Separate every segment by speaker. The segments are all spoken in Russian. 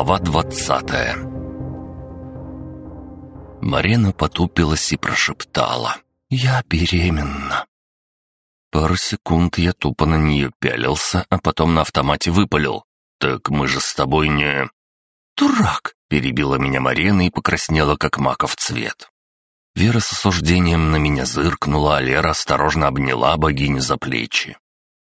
Speaker 1: Глава двадцатая Марина потупилась и прошептала. «Я беременна». Пару секунд я тупо на нее пялился, а потом на автомате выпалил. «Так мы же с тобой не...» «Дурак!» — перебила меня Марина и покраснела, как маков цвет. Вера с осуждением на меня зыркнула, а Лера осторожно обняла богиню за плечи.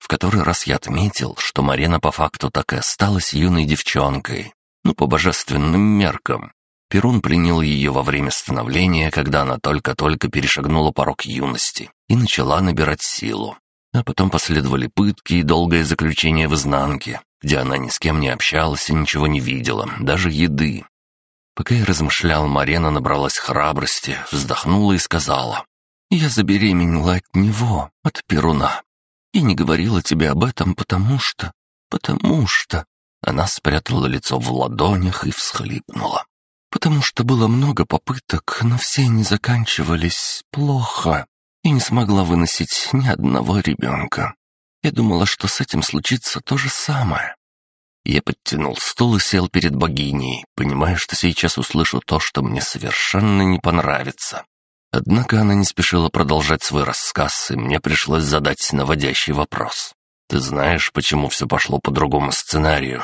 Speaker 1: В который раз я отметил, что Марина по факту так и осталась юной девчонкой, ну, по божественным меркам. Перун принял ее во время становления, когда она только-только перешагнула порог юности и начала набирать силу. А потом последовали пытки и долгое заключение в изнанке, где она ни с кем не общалась и ничего не видела, даже еды. Пока я размышлял, Марена набралась храбрости, вздохнула и сказала, «Я забеременела от него, от Перуна. Я не говорила тебе об этом, потому что... потому что...» Она спрятала лицо в ладонях и всхлипнула. «Потому что было много попыток, но все они заканчивались плохо, и не смогла выносить ни одного ребенка. Я думала, что с этим случится то же самое. Я подтянул стул и сел перед богиней, понимая, что сейчас услышу то, что мне совершенно не понравится. Однако она не спешила продолжать свой рассказ, и мне пришлось задать наводящий вопрос. «Ты знаешь, почему все пошло по другому сценарию?»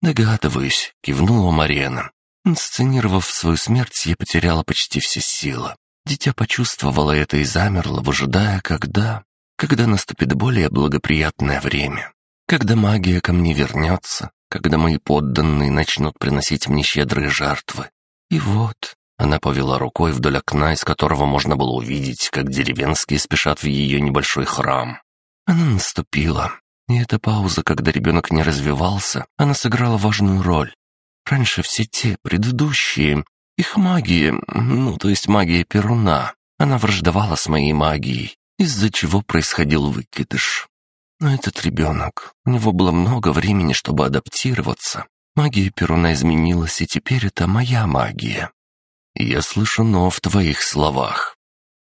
Speaker 1: «Догадываюсь», — кивнула Марена. Инсценировав свою смерть, я потеряла почти все силы. Дитя почувствовало это и замерло, выжидая, когда... Когда наступит более благоприятное время когда магия ко мне вернется, когда мои подданные начнут приносить мне щедрые жертвы. И вот, она повела рукой вдоль окна, из которого можно было увидеть, как деревенские спешат в ее небольшой храм. Она наступила, и эта пауза, когда ребенок не развивался, она сыграла важную роль. Раньше все те предыдущие, их магия, ну, то есть магия Перуна, она враждовала с моей магией, из-за чего происходил выкидыш. Но этот ребенок, у него было много времени, чтобы адаптироваться. Магия Перуна изменилась, и теперь это моя магия. Я слышу «но» в твоих словах.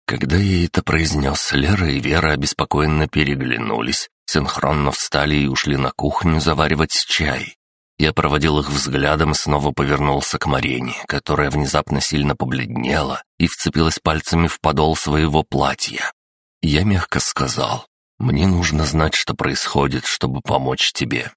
Speaker 1: Когда я это произнес, Лера и Вера обеспокоенно переглянулись, синхронно встали и ушли на кухню заваривать чай. Я проводил их взглядом и снова повернулся к Марене, которая внезапно сильно побледнела и вцепилась пальцами в подол своего платья. Я мягко сказал, мне нужно знать, что происходит, чтобы помочь тебе».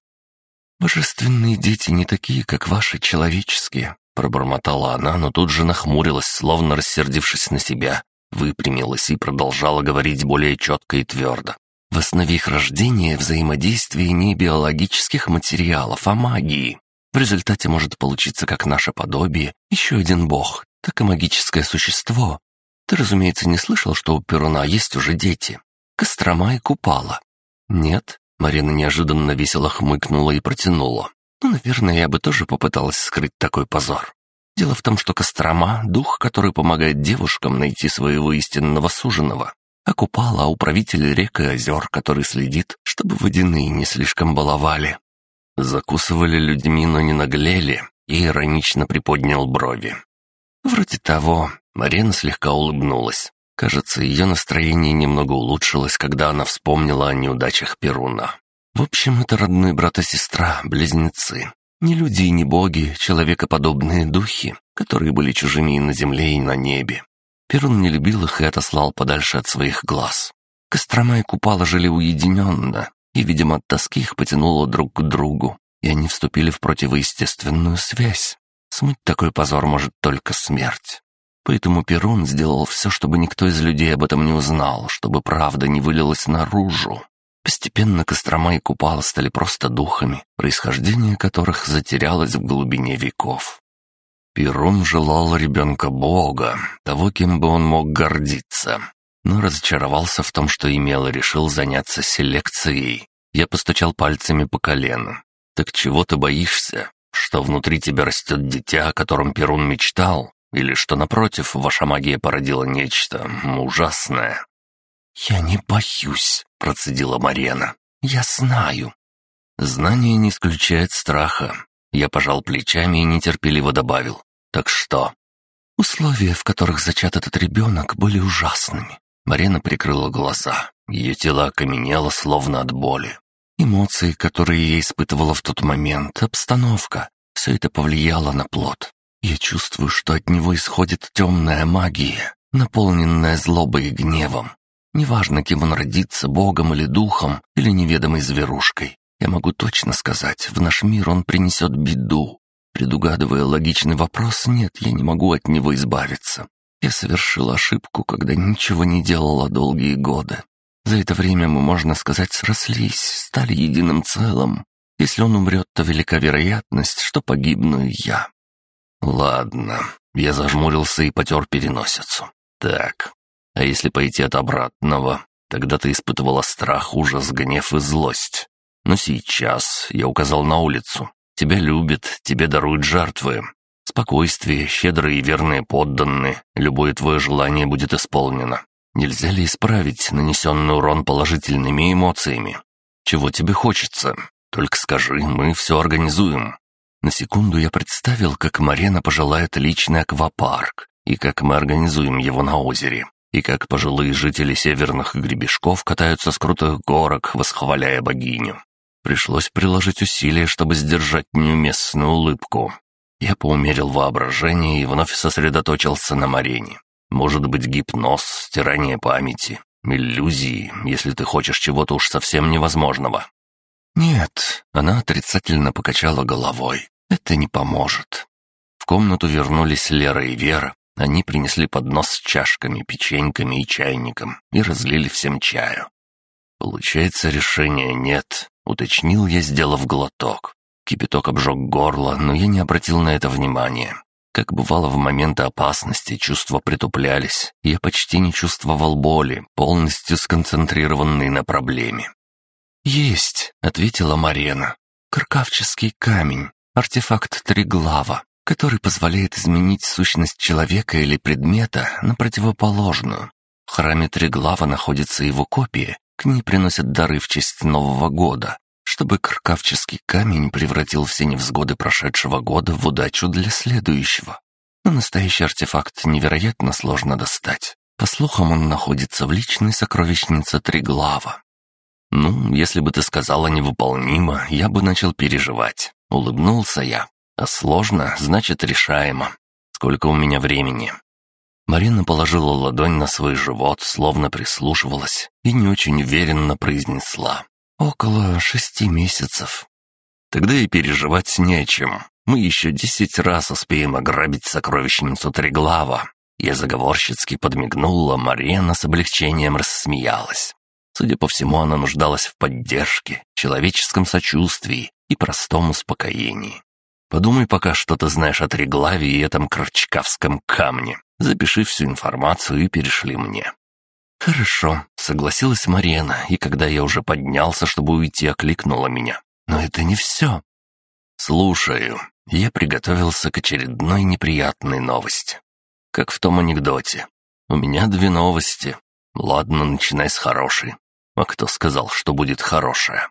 Speaker 1: «Божественные дети не такие, как ваши человеческие», — пробормотала она, но тут же нахмурилась, словно рассердившись на себя, выпрямилась и продолжала говорить более четко и твердо. «В основе их рождения взаимодействие не биологических материалов, а магии. В результате может получиться как наше подобие, еще один бог, так и магическое существо. Ты, разумеется, не слышал, что у Перуна есть уже дети. Кострома и Купала. Нет, Марина неожиданно весело хмыкнула и протянула. Ну, наверное, я бы тоже попыталась скрыть такой позор. Дело в том, что Кострома — дух, который помогает девушкам найти своего истинного суженого. А Купала — управитель рек и озер, который следит, чтобы водяные не слишком баловали. Закусывали людьми, но не наглели, и иронично приподнял брови. Вроде того, Марина слегка улыбнулась. Кажется, ее настроение немного улучшилось, когда она вспомнила о неудачах Перуна. В общем, это родной брат и сестра, близнецы. Не люди и не боги, человекоподобные духи, которые были чужими и на земле, и на небе. Перун не любил их и отослал подальше от своих глаз. Кострома и Купала жили уединенно, и, видимо, от тоски их потянуло друг к другу, и они вступили в противоестественную связь. Смыть такой позор может только смерть. Поэтому Перун сделал все, чтобы никто из людей об этом не узнал, чтобы правда не вылилась наружу. Постепенно Кострома и Купала стали просто духами, происхождение которых затерялось в глубине веков. Перун желал ребенка Бога, того, кем бы он мог гордиться, но разочаровался в том, что имел и решил заняться селекцией. Я постучал пальцами по колену. «Так чего ты боишься? Что внутри тебя растет дитя, о котором Перун мечтал? Или что, напротив, ваша магия породила нечто ужасное?» «Я не боюсь», — процедила Марена. «Я знаю». «Знание не исключает страха». Я пожал плечами и нетерпеливо добавил. «Так что?» Условия, в которых зачат этот ребенок, были ужасными. Марена прикрыла глаза. Ее тело окаменело, словно от боли. Эмоции, которые я испытывала в тот момент, обстановка — все это повлияло на плод. Я чувствую, что от него исходит темная магия, наполненная злобой и гневом. Неважно, кем он родится, богом или духом, или неведомой зверушкой. Я могу точно сказать, в наш мир он принесет беду. Предугадывая логичный вопрос, нет, я не могу от него избавиться. Я совершил ошибку, когда ничего не делала долгие годы. За это время мы, можно сказать, срослись, стали единым целым. Если он умрет, то велика вероятность, что погибну и я. Ладно, я зажмурился и потер переносицу. Так, а если пойти от обратного, тогда ты испытывала страх, ужас, гнев и злость. Но сейчас я указал на улицу. Тебя любят, тебе даруют жертвы. Спокойствие, щедрые и верные подданные, любое твое желание будет исполнено. Нельзя ли исправить нанесенный урон положительными эмоциями? Чего тебе хочется? Только скажи, мы все организуем. На секунду я представил, как Марена пожелает личный аквапарк, и как мы организуем его на озере, и как пожилые жители северных гребешков катаются с крутых горок, восхваляя богиню. Пришлось приложить усилия, чтобы сдержать неуместную улыбку. Я поумерил воображение и вновь сосредоточился на Марене. Может быть, гипноз, стирание памяти, иллюзии, если ты хочешь чего-то уж совсем невозможного. «Нет», — она отрицательно покачала головой. «Это не поможет». В комнату вернулись Лера и Вера. Они принесли поднос с чашками, печеньками и чайником и разлили всем чаю. «Получается, решения нет», — уточнил я, сделав глоток. Кипяток обжег горло, но я не обратил на это внимания. Как бывало в моменты опасности, чувства притуплялись, я почти не чувствовал боли, полностью сконцентрированный на проблеме. «Есть», — ответила Марена. «Каркавческий камень, артефакт Триглава, который позволяет изменить сущность человека или предмета на противоположную. В храме Триглава находится его копия, к ней приносят дары в честь Нового года, чтобы каркавческий камень превратил все невзгоды прошедшего года в удачу для следующего. Но настоящий артефакт невероятно сложно достать. По слухам, он находится в личной сокровищнице Триглава. «Ну, если бы ты сказала невыполнимо, я бы начал переживать». Улыбнулся я. «А сложно, значит, решаемо. Сколько у меня времени?» Марина положила ладонь на свой живот, словно прислушивалась, и не очень уверенно произнесла. «Около шести месяцев». «Тогда и переживать не о чем. Мы еще десять раз успеем ограбить сокровищницу Триглава». Я заговорщицки подмигнула, Марина с облегчением рассмеялась. Судя по всему, она нуждалась в поддержке, человеческом сочувствии и простом успокоении. Подумай пока, что ты знаешь о Триглаве и этом Крачкавском камне. Запиши всю информацию и перешли мне». «Хорошо», — согласилась Марена, и когда я уже поднялся, чтобы уйти, окликнула меня. «Но это не все». «Слушаю». Я приготовился к очередной неприятной новости. Как в том анекдоте. «У меня две новости. Ладно, начинай с хорошей. А кто сказал, что будет хорошее?»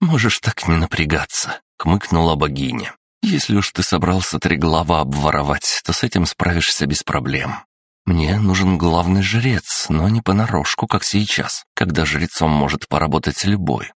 Speaker 1: «Можешь так не напрягаться», — кмыкнула богиня. «Если уж ты собрался три глава обворовать, то с этим справишься без проблем. Мне нужен главный жрец, но не понарошку, как сейчас, когда жрецом может поработать любой.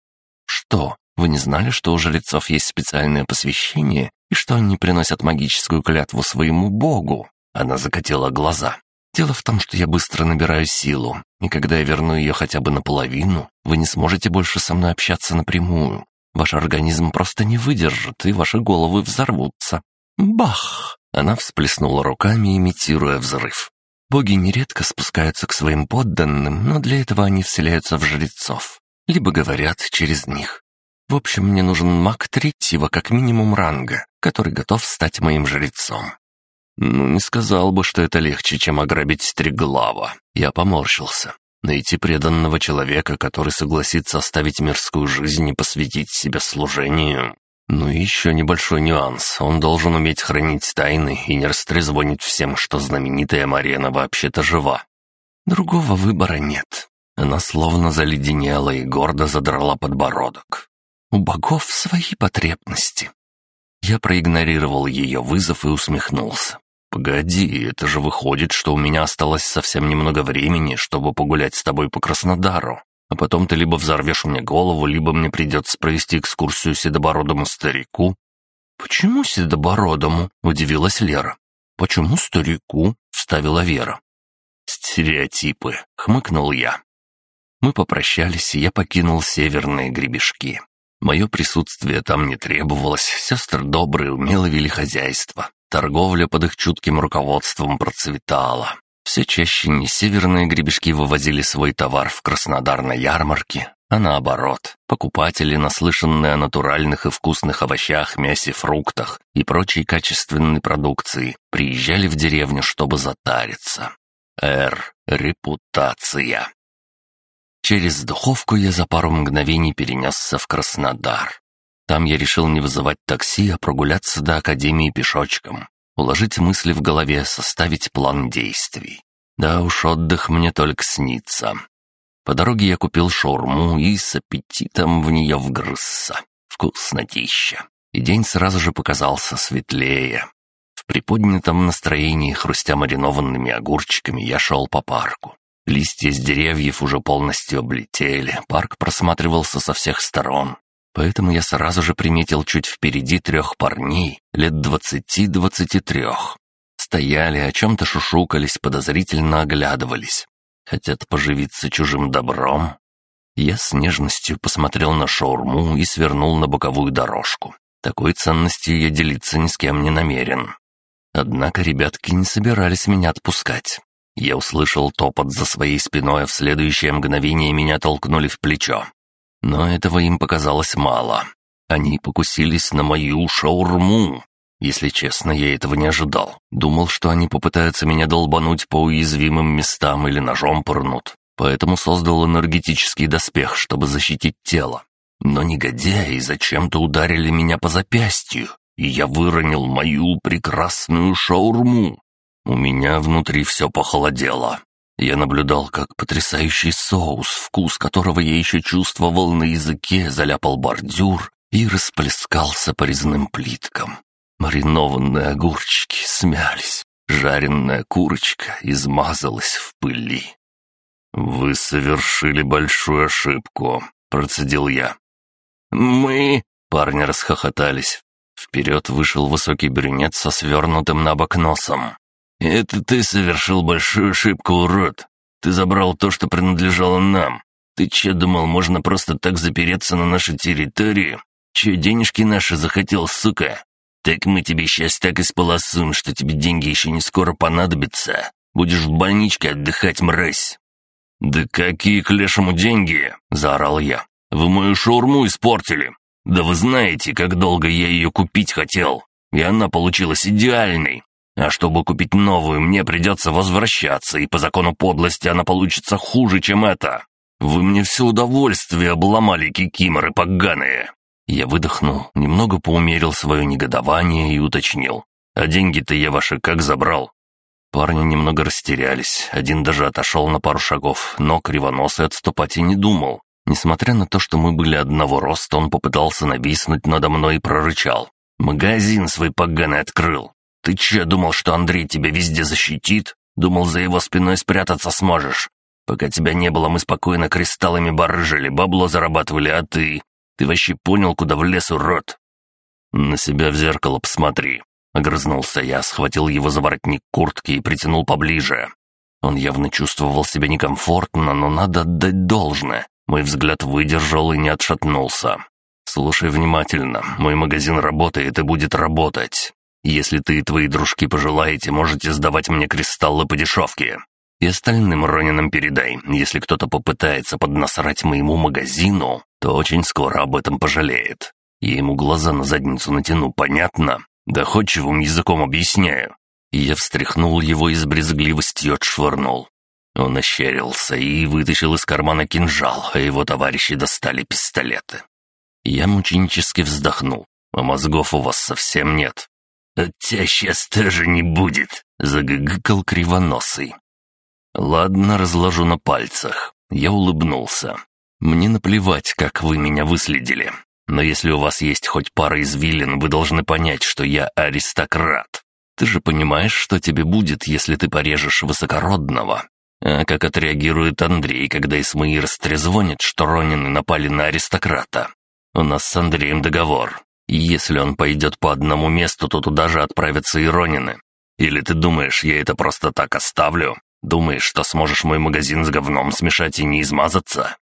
Speaker 1: Что, вы не знали, что у жрецов есть специальное посвящение и что они приносят магическую клятву своему богу?» Она закатила глаза. Дело в том, что я быстро набираю силу, и когда я верну ее хотя бы наполовину, вы не сможете больше со мной общаться напрямую. Ваш организм просто не выдержит, и ваши головы взорвутся. Бах! Она всплеснула руками, имитируя взрыв. Боги нередко спускаются к своим подданным, но для этого они вселяются в жрецов. Либо говорят через них. В общем, мне нужен маг третьего, как минимум ранга, который готов стать моим жрецом. Ну, не сказал бы, что это легче, чем ограбить Триглава. Я поморщился. Найти преданного человека, который согласится оставить мирскую жизнь и посвятить себя служению. Ну и еще небольшой нюанс. Он должен уметь хранить тайны и не растрезвонить всем, что знаменитая Марена вообще-то жива. Другого выбора нет. Она словно заледенела и гордо задрала подбородок. У богов свои потребности. Я проигнорировал ее вызов и усмехнулся. «Погоди, это же выходит, что у меня осталось совсем немного времени, чтобы погулять с тобой по Краснодару. А потом ты либо взорвешь мне голову, либо мне придется провести экскурсию седобородому старику».
Speaker 2: «Почему седобородому?» — удивилась Лера. «Почему старику?» — вставила Вера.
Speaker 1: «Стереотипы», — хмыкнул я. Мы попрощались, и я покинул северные гребешки. Мое присутствие там не требовалось, сестры добрые умело вели хозяйство. Торговля под их чутким руководством процветала. Все чаще не северные гребешки вывозили свой товар в Краснодар на ярмарке, а наоборот, покупатели, наслышанные о натуральных и вкусных овощах, мясе, фруктах и прочей качественной продукции, приезжали в деревню, чтобы затариться. Р. Репутация. Через духовку я за пару мгновений перенесся в Краснодар. Там я решил не вызывать такси, а прогуляться до Академии пешочком, уложить мысли в голове, составить план действий. Да уж, отдых мне только снится. По дороге я купил шаурму и с аппетитом в нее вгрызся. Вкуснотища. И день сразу же показался светлее. В приподнятом настроении, хрустя маринованными огурчиками, я шел по парку. Листья с деревьев уже полностью облетели, парк просматривался со всех сторон. Поэтому я сразу же приметил чуть впереди трех парней, лет двадцати-двадцати трех. Стояли, о чем-то шушукались, подозрительно оглядывались. Хотят поживиться чужим добром. Я с нежностью посмотрел на шаурму и свернул на боковую дорожку. Такой ценностью я делиться ни с кем не намерен. Однако ребятки не собирались меня отпускать. Я услышал топот за своей спиной, а в следующее мгновение меня толкнули в плечо. Но этого им показалось мало. Они покусились на мою шаурму. Если честно, я этого не ожидал. Думал, что они попытаются меня долбануть по уязвимым местам или ножом пырнут. Поэтому создал энергетический доспех, чтобы защитить тело. Но негодяи зачем-то ударили меня по запястью, и я выронил мою прекрасную шаурму. У меня внутри все похолодело. Я наблюдал, как потрясающий соус, вкус которого я еще чувствовал на языке, заляпал бордюр и расплескался по резным плиткам. Маринованные огурчики смялись, жареная курочка измазалась в пыли. «Вы совершили большую ошибку», — процедил я.
Speaker 2: «Мы...»
Speaker 1: — парни расхохотались. Вперед вышел высокий брюнет со свернутым на бок носом. «Это ты совершил большую ошибку, урод. Ты забрал то, что принадлежало нам. Ты че думал, можно просто так запереться на нашей территории? Че, денежки наши захотел, сука? Так мы тебе сейчас так исполосуем, что тебе деньги еще не скоро понадобятся. Будешь в больничке отдыхать, мразь». «Да какие к лешему деньги?» — заорал я. «Вы мою шаурму испортили. Да вы знаете, как долго я ее купить хотел. И она получилась идеальной. А чтобы купить новую, мне придется возвращаться, и по закону подлости она получится хуже, чем это. Вы мне все удовольствие обломали, кикиморы поганые». Я выдохнул, немного поумерил свое негодование и уточнил. «А деньги-то я ваши как забрал?» Парни немного растерялись, один даже отошел на пару шагов, но кривоносый отступать и не думал. Несмотря на то, что мы были одного роста, он попытался нависнуть надо мной и прорычал. «Магазин свой поганый открыл. «Ты че, думал, что Андрей тебя везде защитит? Думал, за его спиной спрятаться сможешь? Пока тебя не было, мы спокойно кристаллами барыжили, бабло зарабатывали, а ты... Ты вообще понял, куда влез, урод?» «На себя в зеркало посмотри», — огрызнулся я, схватил его за воротник куртки и притянул поближе. Он явно чувствовал себя некомфортно, но надо отдать должное. Мой взгляд выдержал и не отшатнулся. «Слушай внимательно, мой магазин работает и будет работать. Если ты и твои дружки пожелаете, можете сдавать мне кристаллы по дешевке. И остальным Ронинам передай, если кто-то попытается поднасрать моему магазину, то очень скоро об этом пожалеет. Я ему глаза на задницу натяну, понятно? Доходчивым языком объясняю. И я встряхнул его и с брезгливостью отшвырнул. Он ощерился и вытащил из кармана кинжал, а его товарищи достали пистолеты. Я мученически вздохнул. А мозгов у вас совсем нет. «От тебя сейчас тоже не будет», — загыгыкал кривоносый. «Ладно, разложу на пальцах». Я улыбнулся. «Мне наплевать, как вы меня выследили. Но если у вас есть хоть пара извилин, вы должны понять, что я аристократ. Ты же понимаешь, что тебе будет, если ты порежешь высокородного. А как отреагирует Андрей, когда Исмаир стрезвонит, что Ронины напали на аристократа? У нас с Андреем договор. Если он пойдет по одному месту, то туда же отправятся и Ронины. Или ты думаешь, я это просто так оставлю? Думаешь, что сможешь мой магазин с говном смешать и не измазаться?»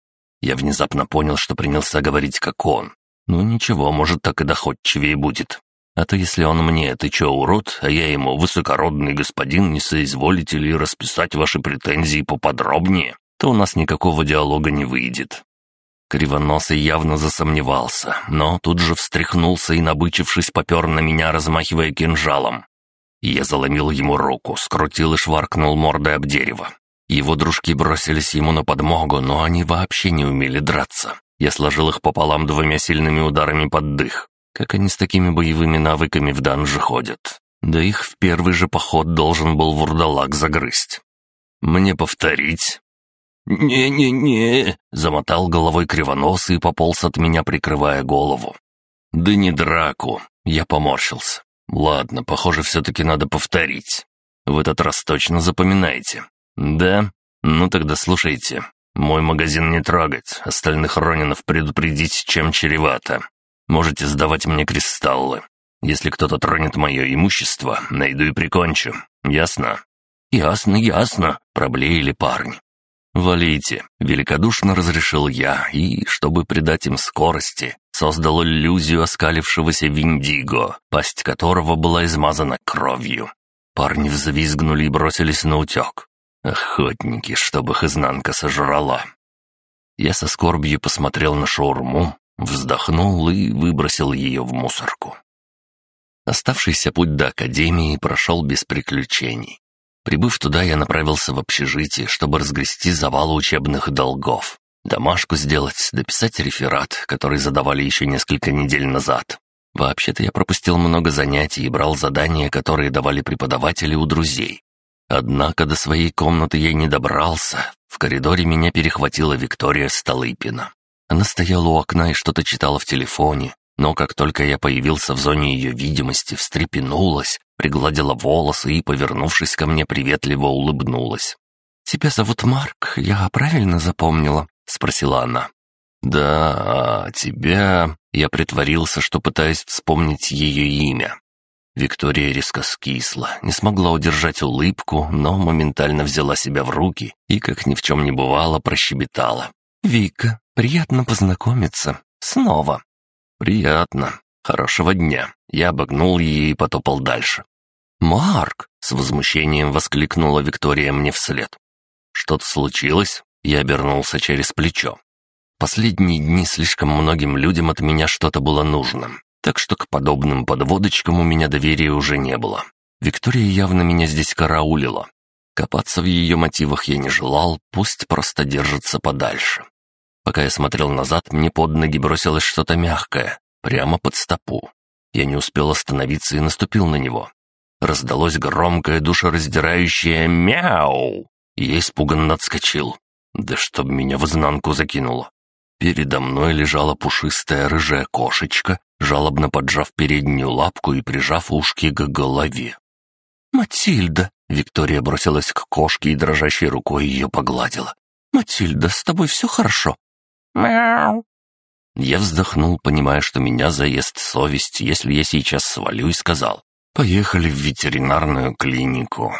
Speaker 1: Я внезапно понял, что принялся говорить как он. «Ну ничего, может, так и доходчивее будет. А то если он мне, ты чё, урод, а я ему, высокородный господин, не соизволите ли расписать ваши претензии поподробнее, то у нас никакого диалога не выйдет». Кривоносый явно засомневался, но тут же встряхнулся и, набычившись, попер на меня, размахивая кинжалом. Я заломил ему руку, скрутил и шваркнул мордой об дерево. Его дружки бросились ему на подмогу, но они вообще не умели драться. Я сложил их пополам двумя сильными ударами под дых. Как они с такими боевыми навыками в данже ходят? Да их в первый же поход должен был вурдалак загрызть. Мне повторить? «Не-не-не», — замотал головой кривоносый и пополз от меня, прикрывая голову. «Да не драку», — я поморщился. «Ладно, похоже, все-таки надо повторить. В этот раз точно запоминайте. Да? Ну тогда слушайте. Мой магазин не трогать, остальных Ронинов предупредить, чем чревато. Можете сдавать мне кристаллы. Если кто-то тронет мое имущество, найду и прикончу. Ясно?» «Ясно, ясно», — проблеяли парни. «Валите», — великодушно разрешил я, и, чтобы придать им скорости, создал иллюзию оскалившегося Виндиго, пасть которого была измазана кровью. Парни взвизгнули и бросились на утек. Охотники, чтобы их изнанка сожрала. Я со скорбью посмотрел на шаурму, Вздохнул и выбросил ее в мусорку. Оставшийся путь до академии прошел без приключений. Прибыв туда, я направился в общежитие, чтобы разгрести завал учебных долгов. Домашку сделать, дописать реферат, который задавали еще несколько недель назад. Вообще-то я пропустил много занятий и брал задания, которые давали преподаватели у друзей. Однако до своей комнаты я не добрался. В коридоре меня перехватила Виктория Столыпина. Она стояла у окна и что-то читала в телефоне, но как только я появился в зоне ее видимости, встрепенулась, пригладила волосы и, повернувшись ко мне, приветливо улыбнулась. «Тебя зовут Марк, я правильно запомнила?» — спросила она. «Да, а тебя...» Я притворился, что пытаюсь вспомнить ее имя. Виктория резко скисла, не смогла удержать улыбку, но моментально взяла себя в руки и, как ни в чем не бывало, прощебетала. «Вика, приятно познакомиться. Снова». «Приятно. Хорошего дня». Я обогнул ее и потопал дальше. «Марк!» — с возмущением воскликнула Виктория мне вслед. «Что-то случилось?» Я обернулся через плечо. Последние дни слишком многим людям от меня что-то было нужно, так что к подобным подводочкам у меня доверия уже не было. Виктория явно меня здесь караулила. Копаться в ее мотивах я не желал, пусть просто держится подальше. Пока я смотрел назад, мне под ноги бросилось что-то мягкое, прямо под стопу. Я не успел остановиться и наступил на него. Раздалось громкое душераздирающее «мяу!» и я испуганно отскочил. Да чтоб меня в изнанку закинуло. Передо мной лежала пушистая рыжая кошечка, жалобно поджав переднюю лапку и прижав ушки к голове. «Матильда!» — Виктория бросилась к кошке и дрожащей рукой ее погладила. «Матильда, с тобой все хорошо?» «Мяу!» Я вздохнул, понимая, что меня заест совесть, если я сейчас свалю, и сказал, «Поехали в ветеринарную клинику.